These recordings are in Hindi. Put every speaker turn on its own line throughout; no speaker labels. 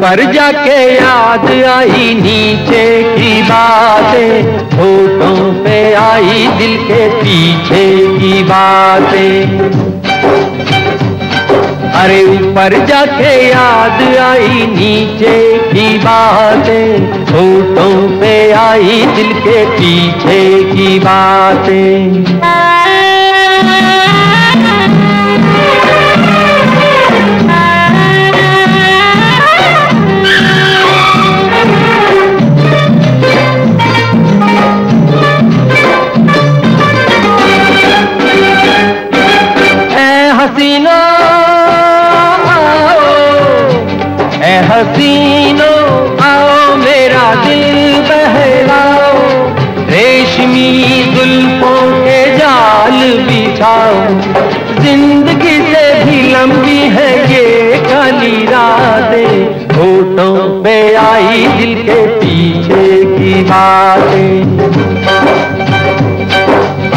ऊपर जाके याद आई नीचे की बातें, होठों पे आई दिल के पीछे की बातें। अरे ऊपर जाके याद आई नीचे की बातें, होठों पे आई दिल के पीछे की बातें। ज़िंदगी से भी लंबी है ये काली रातें। होठों पे आई दिल के पीछे की बातें।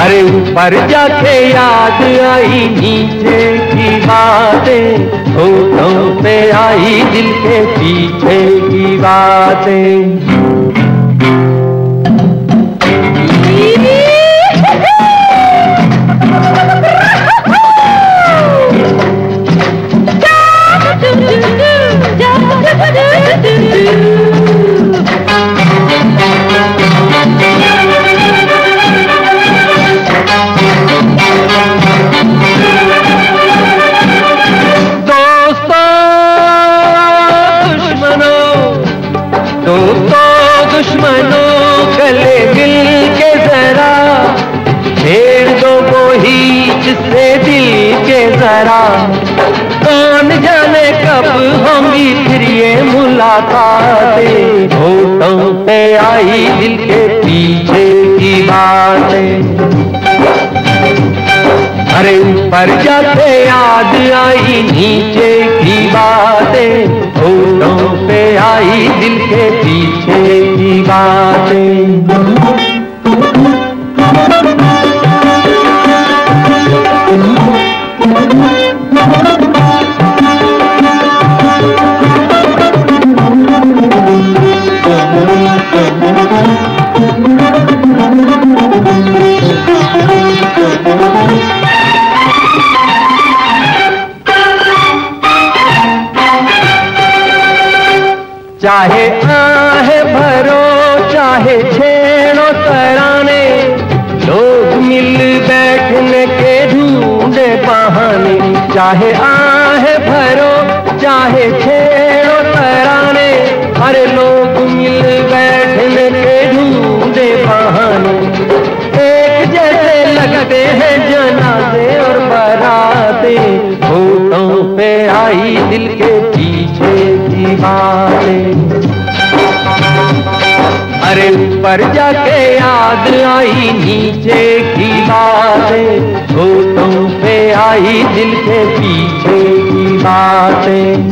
अरे ऊपर जाके याद आई नीचे की बातें। होठों पे आई दिल के पीछे की बातें। मुलाकातें होटों पे आई दिल के पीछे की बातें। अरे ऊपर जाते याद आई, नीचे की बातें। होटों पे आई दिल के पीछे की बातें। चाहे आहे भरो चाहे छेड़ो तराने, लोग मिल बैठने के ढूंढे बहाने। चाहे आहे भरो चाहे छेड़ो तराने हर लोग दिल के पीछे बातें अरे ऊपर जाके याद आई नीचे की बातें, होठों पे आई दिल के पीछे की बातें।